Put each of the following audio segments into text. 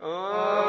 योग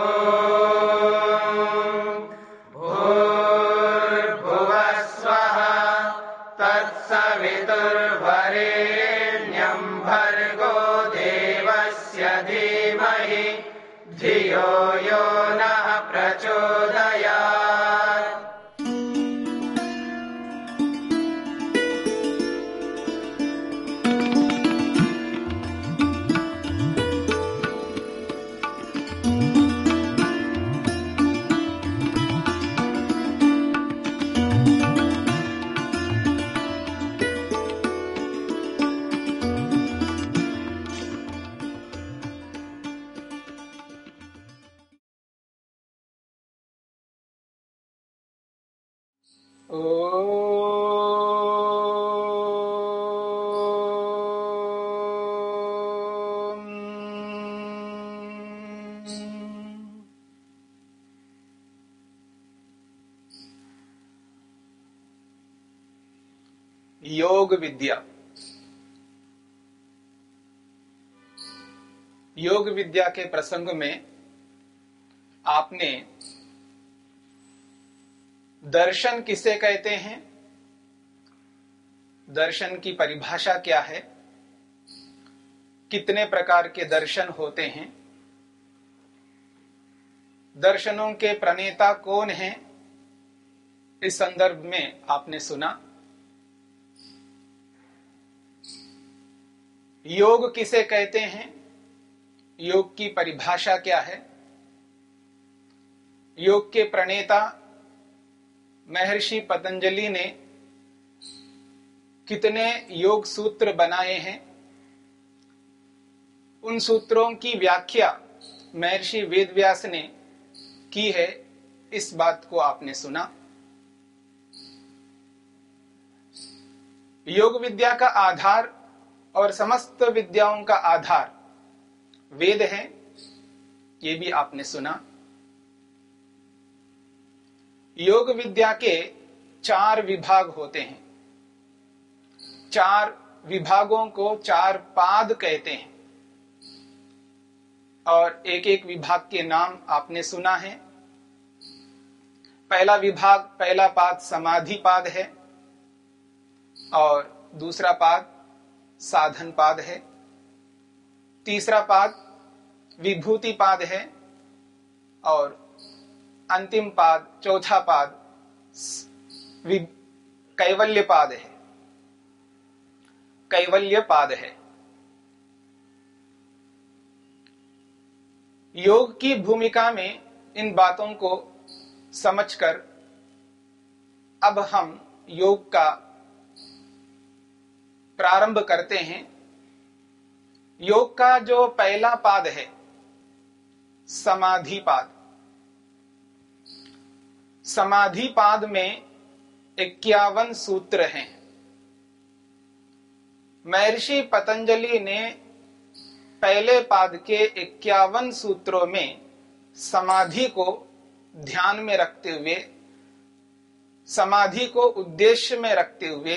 विद्या योग विद्या के प्रसंग में आपने दर्शन किसे कहते हैं दर्शन की परिभाषा क्या है कितने प्रकार के दर्शन होते हैं दर्शनों के प्रणेता कौन हैं इस संदर्भ में आपने सुना योग किसे कहते हैं? योग की परिभाषा क्या है? योग के प्रणेता महर्षि पतंजलि ने कितने योग सूत्र बनाए हैं? उन सूत्रों की व्याख्या महर्षि वेदव्यास ने की है। इस बात को आपने सुना। योग विद्या का आधार और समस्त विद्याओं का आधार। वेद है, ये भी आपने सुना। योग विद्या के चार विभाग होते हैं। चार विभागों को चार पाद कहते हैं। और एक एक विभाग के नाम आपने सुना है। पहला विभाग, पहला पाद समाधि पाद है और दूसरा पाद साधन पाद है। तीसरा पाद विभूति पाद है और अंतिम पाद, चौथा पाद कैवल्य पाद है। कैवल्य पाद है। योग की भूमिका में इन बातों को समझकर अब हम योग का प्रारंभ करते हैं। योग का जो पहला पाद है, समाधि पाद। समाधि पाद में इक्यावन सूत्र हैं। महर्षि पतंजलि ने पहले पाद के इक्यावन सूत्रों में समाधि को ध्यान में रखते हुए, समाधि को उद्देश्य में रखते हुए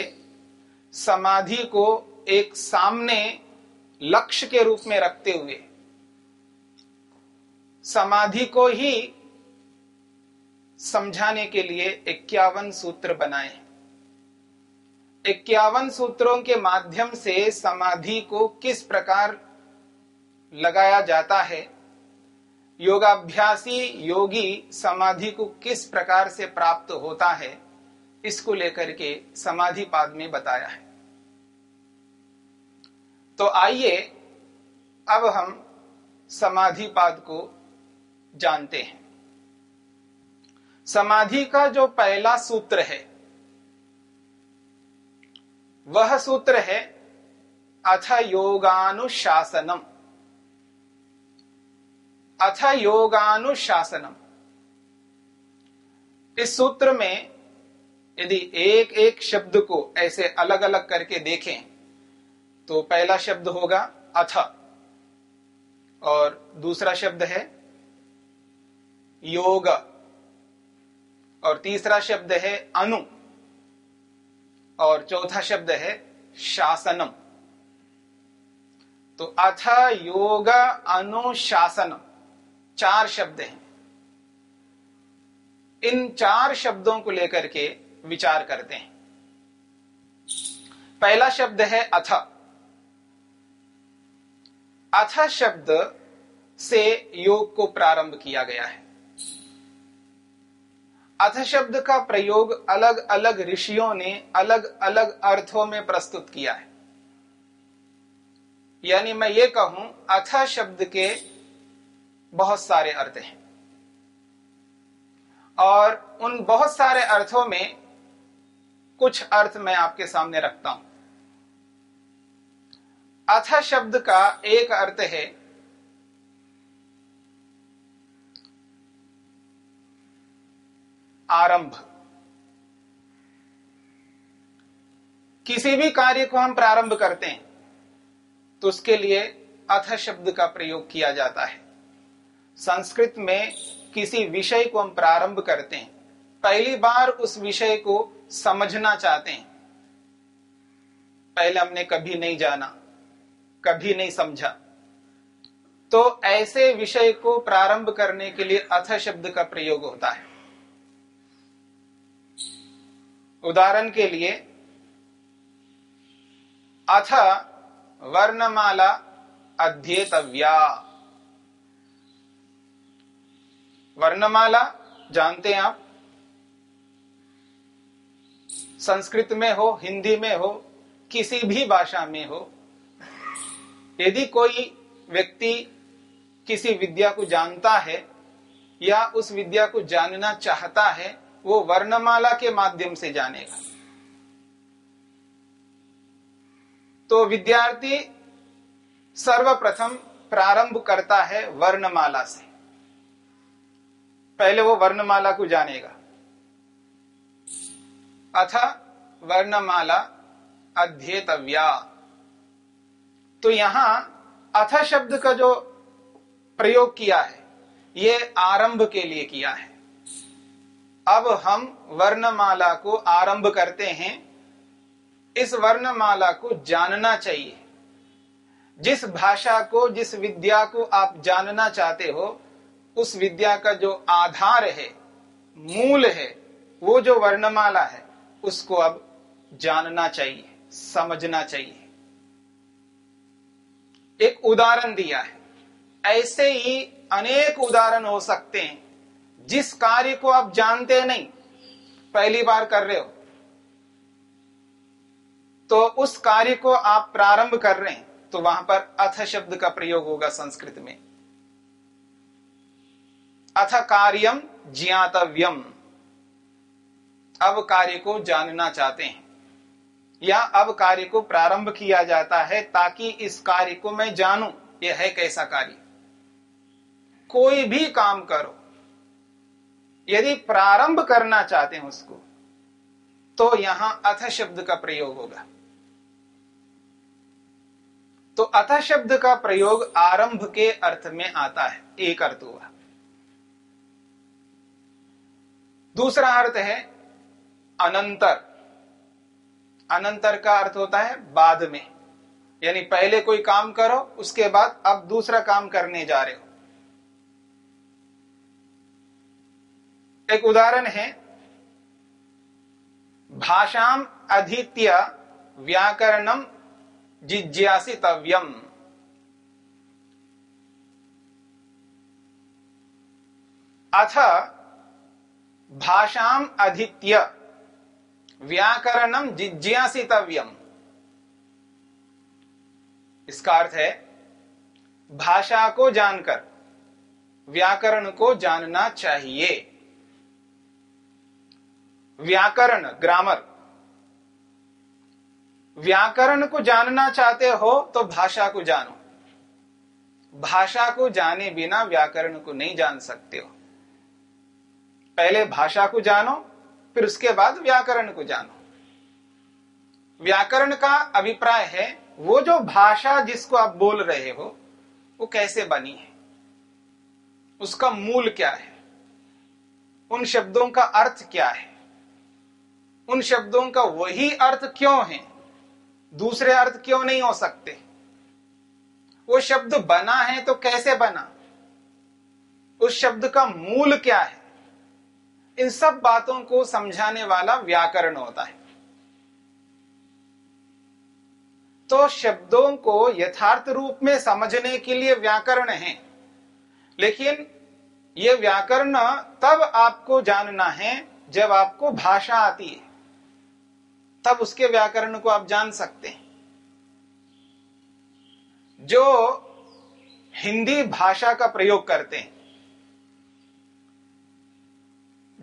समाधि को एक सामने लक्ष्य के रूप में रखते हुए, समाधि को ही समझाने के लिए इक्यावन सूत्र बनाए। इक्यावन सूत्रों के माध्यम से समाधि को किस प्रकार लगाया जाता है, योगाभ्यासी योगी समाधि को किस प्रकार से प्राप्त होता है इसको लेकर के समाधि पाद में बताया है। तो आइए, अब हम समाधि पाद को जानते हैं। समाधि का जो पहला सूत्र है, वह सूत्र है अथ योगानुशासनम। अथ योगानुशासनम। इस सूत्र में यदि एक एक शब्द को ऐसे अलग अलग करके देखें तो पहला शब्द होगा अथ। और दूसरा शब्द है योग। और तीसरा शब्द है अनु। और चौथा शब्द है शासनम। तो अथ, योग अनुशासन चार शब्द हैं। इन चार शब्दों को लेकर के विचार करते हैं। पहला शब्द है अथ। अथ शब्द से योग को प्रारंभ किया गया है। अथ शब्द का प्रयोग अलग अलग ऋषियों ने अलग अलग अर्थों में प्रस्तुत किया है। यानी मैं ये कहूँ, अथ शब्द के बहुत सारे अर्थ हैं। और उन बहुत सारे अर्थों में कुछ अर्थ मैं आपके सामने रखता हूँ। अथ शब्द का एक अर्थ है, आरंभ। किसी भी कार्य को हम प्रारंभ करते हैं तो उसके लिए अथ शब्द का प्रयोग किया जाता है। संस्कृत में किसी विषय को हम प्रारंभ करते हैं। पहली बार उस विषय को समझना चाहते हैं। पहले हमने कभी नहीं जाना, कभी नहीं समझा। तो ऐसे विषय को प्रारंभ करने के लिए अथ शब्द का प्रयोग होता है। उदाहरण के लिए, अथ वर्णमाला अध्येतव्या। वर्णमाला, जानते हैं आप? संस्कृत में हो, हिंदी में हो, किसी भी भाषा में हो, यदि कोई व्यक्ति किसी विद्या को जानता है या उस विद्या को जानना चाहता है, वो वर्णमाला के माध्यम से जानेगा। तो विद्यार्थी सर्वप्रथम प्रारंभ करता है वर्णमाला से। पहले वो वर्णमाला को जानेगा। अथ वर्णमाला अध्येतव्या। तो यहाँ अथ शब्द का जो प्रयोग किया है, ये आरंभ के लिए किया है। अब हम वर्णमाला को आरंभ करते हैं। इस वर्णमाला को जानना चाहिए। जिस भाषा को, जिस विद्या को आप जानना चाहते हो, उस विद्या का जो आधार है, मूल है, वो जो वर्णमाला है उसको अब जानना चाहिए, समझना चाहिए। एक उदाहरण दिया है। ऐसे ही अनेक उदाहरण हो सकते हैं, जिस कार्य को आप जानते नहीं, पहली बार कर रहे हो। तो उस कार्य को आप प्रारंभ कर रहे हैं तो वहाँ पर अथ शब्द का प्रयोग होगा संस्कृत में। अथ कार्यम ज्ञातव्यम। अब कार्य को जानना चाहते हैं। या अब कार्य को प्रारंभ किया जाता है ताकि इस कार्य को मैं जानूं, यह है कैसा कार्य? कोई भी काम करो। यदि प्रारंभ करना चाहते हैं उसको तो यहाँ अथ शब्द का प्रयोग होगा। तो अथ शब्द का प्रयोग आरंभ के अर्थ में आता है, एक अर्थ हुआ। दूसरा अर्थ है अनंतर। अनंतर का अर्थ होता है बाद में। यानी पहले कोई काम करो, उसके बाद अब दूसरा काम करने जा रहे हो। एक उदाहरण है भाषाम अधित्य व्याकरणम जिज्ञासितव्यम अथ भाषाम अधित्य। व्याकरणम जिज्ञासितव्यम। इसका अर्थ है, भाषा को जानकर, व्याकरण को जानना चाहिए। व्याकरण, ग्रामर। व्याकरण को जानना चाहते हो तो भाषा को जानो। भाषा को जाने बिना व्याकरण को नहीं जान सकते हो। पहले भाषा को जानो फिर उसके बाद व्याकरण को जानो। व्याकरण का अभिप्राय है, वो जो भाषा जिसको आप बोल रहे हो, वो कैसे बनी है? उसका मूल क्या है? उन शब्दों का अर्थ क्या है? उन शब्दों का वही अर्थ क्यों है? दूसरे अर्थ क्यों नहीं हो सकते? वो शब्द बना है तो कैसे बना? उस शब्द का मूल क्या है? इन सब बातों को समझाने वाला व्याकरण होता है। तो शब्दों को यथार्थ रूप में समझने के लिए व्याकरण है। लेकिन यह व्याकरण तब आपको जानना है जब आपको भाषा आती है। तब उसके व्याकरण को आप जान सकते हैं। जो हिंदी भाषा का प्रयोग करते हैं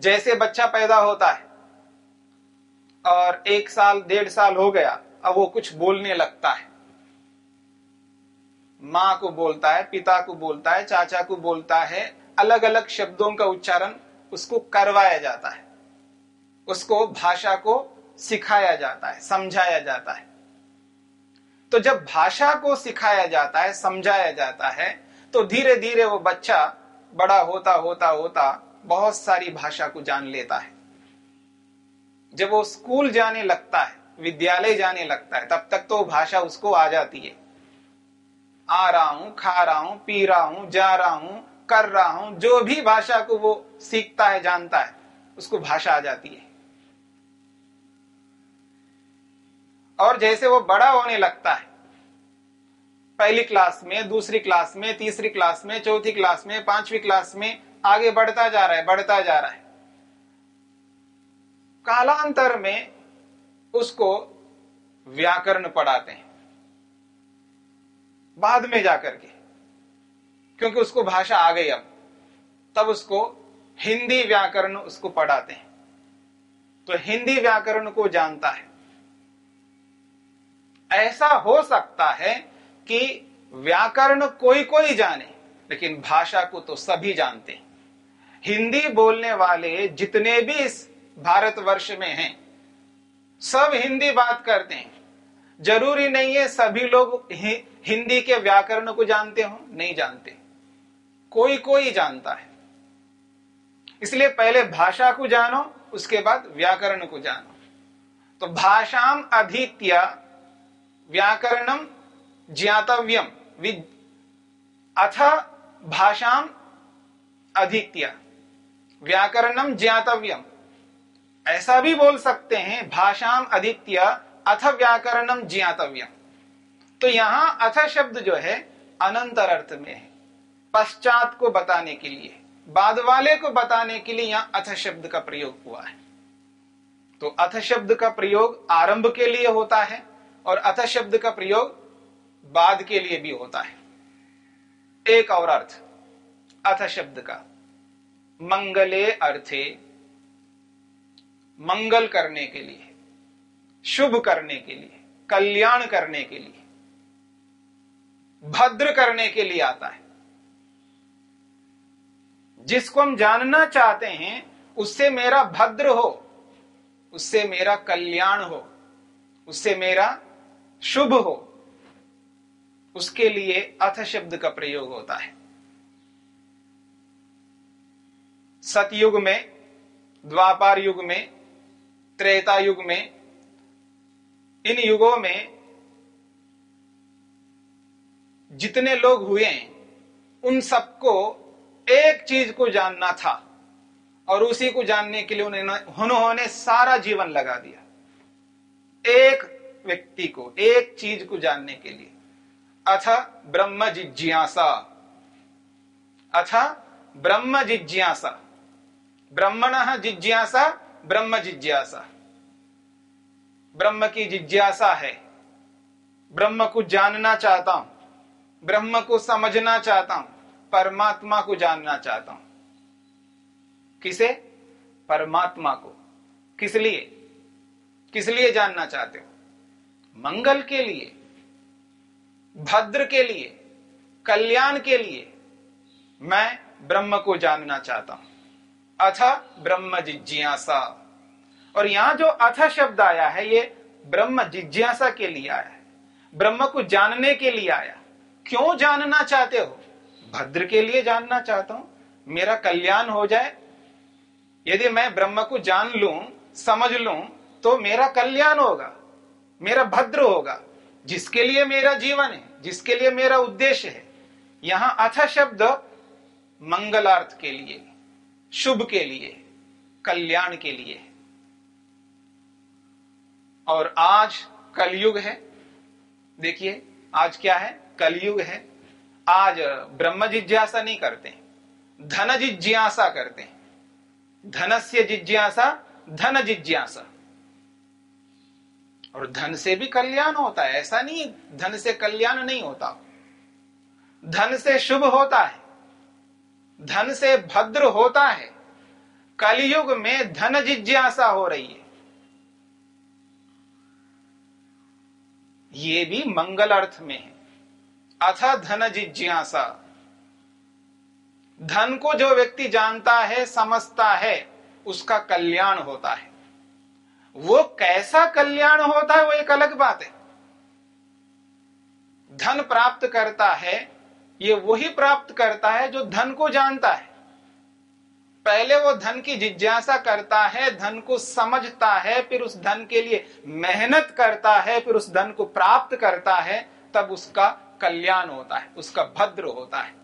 जैसे बच्चा पैदा होता है और एक साल, डेढ़ साल हो गया, अब वो कुछ बोलने लगता है। माँ को बोलता है, पिता को बोलता है, चाचा को बोलता है अलग अलग शब्दों का उच्चारण उसको करवाया जाता है। उसको भाषा को सिखाया जाता है, समझाया जाता है। तो जब भाषा को सिखाया जाता है, समझाया जाता है तो धीरे धीरे वो बच्चा बड़ा होता होता होता बहुत सारी भाषा को जान लेता है। जब वो स्कूल जाने लगता है, विद्यालय जाने लगता है, तब तक तो भाषा उसको आ जाती है। आ रहा हूँ, खा रहा हूँ, पी रहा हूँ, जा रहा हूँ, कर रहा हूँ, जो भी भाषा को वो सीखता है, जानता है, उसको भाषा आ जाती है। और जैसे वो बड़ा होने लगता है, पहली क्लास में, दूसरी क्लास में, तीसरी क्लास में, चौथी क्लास में, पांचवी क्लास में आगे बढ़ता जा रहा है, बढ़ता जा रहा है। कालांतर में उसको व्याकरण पढ़ाते हैं। बाद में जाकर के, क्योंकि उसको भाषा आ गई अब, तब उसको हिंदी व्याकरण उसको पढ़ाते हैं। तो हिंदी व्याकरण को जानता है। ऐसा हो सकता है कि व्याकरण कोई कोई जाने, लेकिन भाषा को तो सभी जानते हैं। हिंदी बोलने वाले जितने भी इस भारतवर्ष में हैं, सब हिंदी बात करते हैं। ज़रूरी नहीं है सभी लोग हिंदी के व्याकरण को जानते हो, नहीं जानते। कोई कोई जानता है। इसलिए पहले भाषा को जानो, उसके बाद व्याकरण को जानो। तो भाषाम अधीत्य, व्याकरणम ज्ञातव्यम। अथ भाषाम अधित्य। व्याकरणम ज्ञातव्यम। ऐसा भी बोल सकते हैं, भाषाम अधित्य अथ व्याकरणम ज्ञातव्यम। तो यहाँ अथ शब्द जो है अनंतर अर्थ में है। पश्चात को बताने के लिए, बाद वाले को बताने के लिए यहाँ अथ शब्द का प्रयोग हुआ है। तो अथ शब्द का प्रयोग आरंभ के लिए होता है, और अथ शब्द का प्रयोग बाद के लिए भी होता है। एक और अर्थ, अथ शब्द का। मंगले अर्थे, मंगल करने के लिए, शुभ करने के लिए, कल्याण करने के लिए, भद्र करने के लिए आता है। जिसको हम जानना चाहते हैं, उससे मेरा भद्र हो, उससे मेरा कल्याण हो, उससे मेरा शुभ हो, उसके लिए अथ शब्द का प्रयोग होता है। सतयुग में, द्वापार युग में, त्रेता युग में, इन युगों में जितने लोग हुए उन सबको एक चीज़ को जानना था और उसी को जानने के लिए उन्होंने सारा जीवन लगा दिया। एक व्यक्ति को, एक चीज़ को जानने के लिए। अथ ब्रह्म जिज्ञासा। अथ ब्रह्म जिज्ञासा। ब्रह्मण जिज्ञासा, ब्रह्म जिज्ञासा। ब्रह्म की जिज्ञासा है। ब्रह्म को जानना चाहता हूँ। ब्रह्म को समझना चाहता हूँ। परमात्मा को जानना चाहता हूँ। किसे? परमात्मा को। किस लिए? किस लिए जानना चाहते हो? मंगल के लिए? भद्र के लिए? कल्याण के लिए? मैं ब्रह्म को जानना चाहता हूँ। अथ ब्रह्म जिज्ञासा। और यहाँ जो अथ शब्द आया है, ये ब्रह्म जिज्ञासा के लिए आया है। ब्रह्म को जानने के लिए आया। क्यों जानना चाहते हो? भद्र के लिए जानना चाहता हूँ। मेरा कल्याण हो जाए। यदि मैं ब्रह्म को जान लू, समझ लू तो मेरा कल्याण होगा। मेरा भद्र होगा। जिसके लिए मेरा जीवन है, जिसके लिए मेरा उद्देश्य है। यहाँ अथ शब्द मंगलार्थ के लिए। शुभ के लिए, कल्याण के लिए। और आज कलयुग है। देखिए, आज क्या है? कलयुग है। आज ब्रह्म जिज्ञासा नहीं करते, धन जिज्ञासा करते। हैं धनस्य जिज्ञासा, धन जिज्ञासा। और धन से भी कल्याण होता है। ऐसा नहीं, धन से कल्याण नहीं होता। धन से शुभ होता है। धन से भद्र होता है। कलयुग में धन जिज्ञासा हो रही है। ये भी मंगल अर्थ में है। अथा धन जिज्ञासा। धन को जो व्यक्ति जानता है, समझता है, उसका कल्याण होता है। वो कैसा कल्याण होता है, वो एक अलग बात है। धन प्राप्त करता है ये वही प्राप्त करता है जो धन को जानता है। पहले वो धन की जिज्ञासा करता है, धन को समझता है, फिर उस धन के लिए मेहनत करता है, फिर उस धन को प्राप्त करता है, तब उसका कल्याण होता है, उसका भद्र होता है।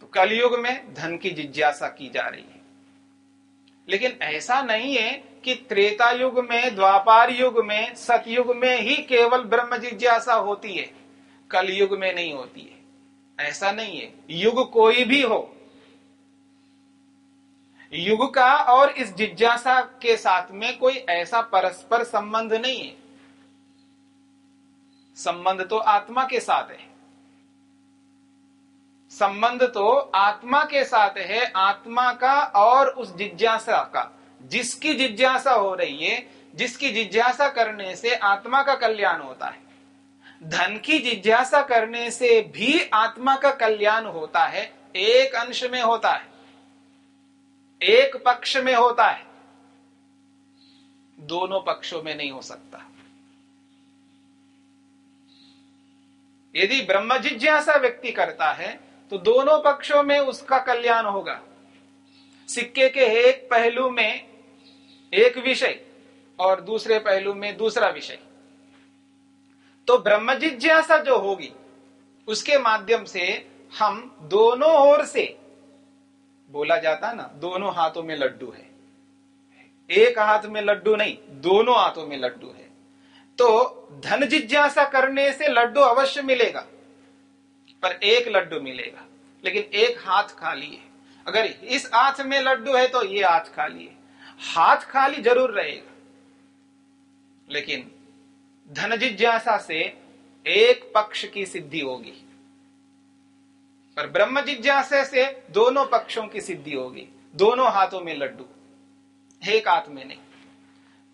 तो कलयुग में धन की जिज्ञासा की जा रही है। लेकिन ऐसा नहीं है कि त्रेता युग में, द्वापार युग में, सतयुग में ही केवल ब्रह्म जिज्ञासा होती है। कलयुग में नहीं होती है। ऐसा नहीं है। युग कोई भी हो। युग का और इस जिज्ञासा के साथ में कोई ऐसा परस्पर संबंध नहीं है। संबंध तो आत्मा के साथ है। संबंध तो आत्मा के साथ है, आत्मा का और उस जिज्ञासा का। जिसकी जिज्ञासा हो रही है, जिसकी जिज्ञासा करने से आत्मा का कल्याण होता है। धन की जिज्ञासा करने से भी आत्मा का कल्याण होता है, एक अंश में होता है, एक पक्ष में होता है। दोनों पक्षों में नहीं हो सकता। यदि ब्रह्म जिज्ञासा व्यक्ति करता है तो दोनों पक्षों में उसका कल्याण होगा। सिक्के के एक पहलू में एक विषय और दूसरे पहलू में दूसरा विषय। तो ब्रह्म जिज्ञासा जो होगी, उसके माध्यम से हम दोनों ओर से, बोला जाता ना, दोनों हाथों में लड्डू है। एक हाथ में लड्डू नहीं, दोनों हाथों में लड्डू है। तो धन जिज्ञासा करने से लड्डू अवश्य मिलेगा, पर एक लड्डू मिलेगा, लेकिन एक हाथ खाली है। अगर इस हाथ में लड्डू है तो ये हाथ खाली है। हाथ खाली ज़रूर रहेगा, लेकिन धन जिज्ञासा से एक पक्ष की सिद्धि होगी। पर ब्रह्म जिज्ञासा से दोनों पक्षों की सिद्धि होगी। दोनों हाथों में लड्डू, एक हाथ में नहीं।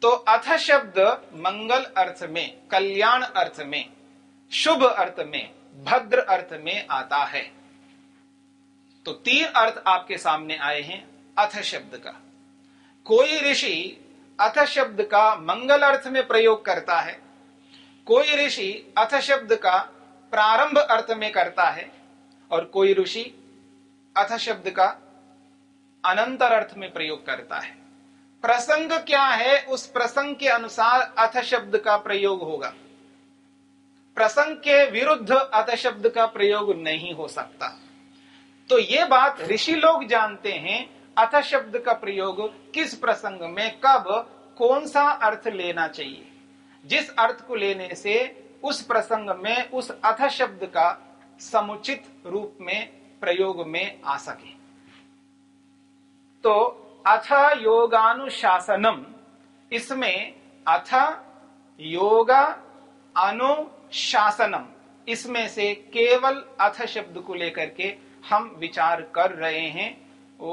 तो अथ शब्द मंगल अर्थ में, कल्याण अर्थ में, शुभ अर्थ में, भद्र अर्थ में आता है। तो तीन अर्थ आपके सामने आए हैं अथ शब्द का। कोई ऋषि अथ शब्द का मंगल अर्थ में प्रयोग करता है कोई ऋषि अथ शब्द का प्रारंभ अर्थ में करता है और कोई ऋषि अथ शब्द का अनंतर अर्थ में प्रयोग करता है। प्रसंग क्या है? उस प्रसंग के अनुसार अथ शब्द का प्रयोग होगा। प्रसंग के विरुद्ध अथ शब्द का प्रयोग नहीं हो सकता। तो ये बात ऋषि लोग जानते हैं, अथ शब्द का प्रयोग किस प्रसंग में, कब, कौन सा अर्थ लेना चाहिए। जिस अर्थ को लेने से उस प्रसंग में, उस अथ शब्द का समुचित रूप में, प्रयोग में आ सके। तो अथ योगानुशासनम, इसमें अथ योगा अनुशासनम, इसमें से केवल अथ शब्द को लेकर के हम विचार कर रहे हैं। ओ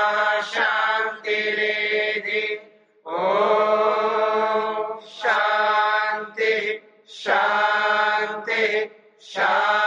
Shine.